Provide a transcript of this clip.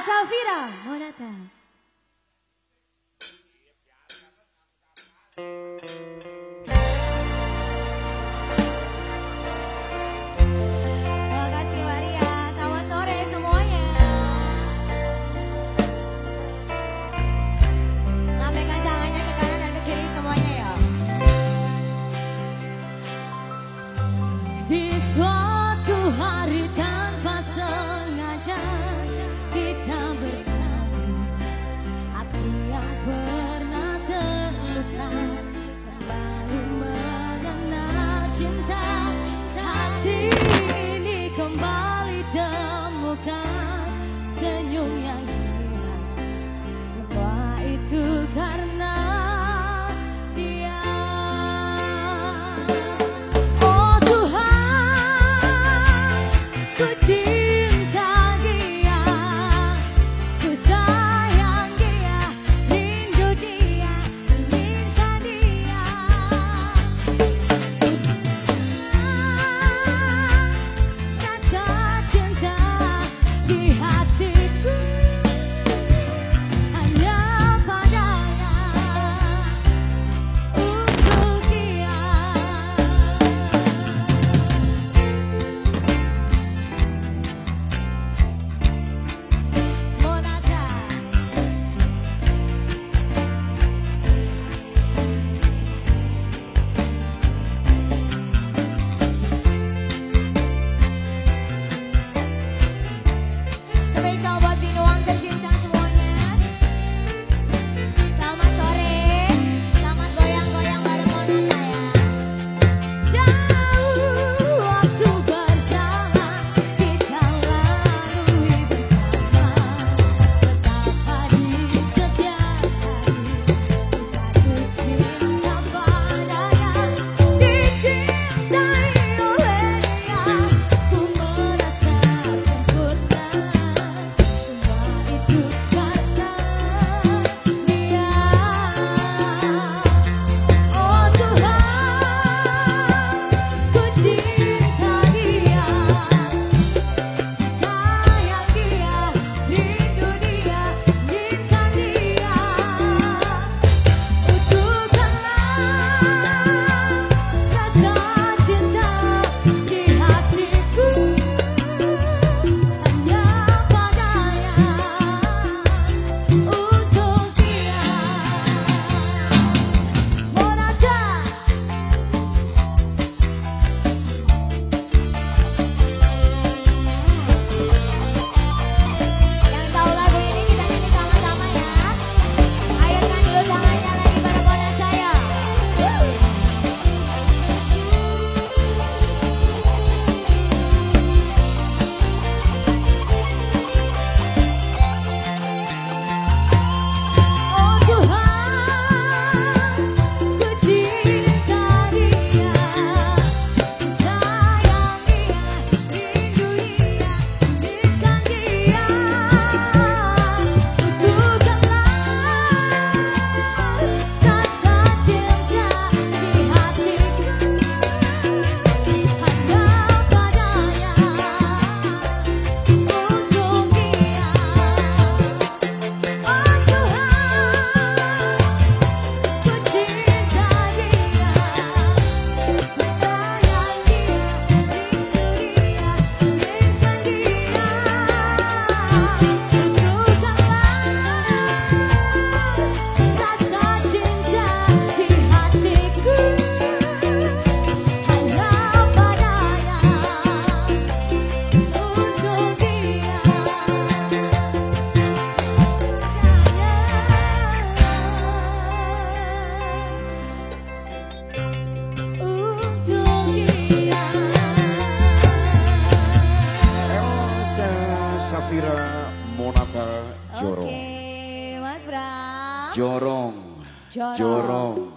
Safira Monata. Safira Monata Jorong. Oke, Mas Bram. Jorong. Jorong. Jorong.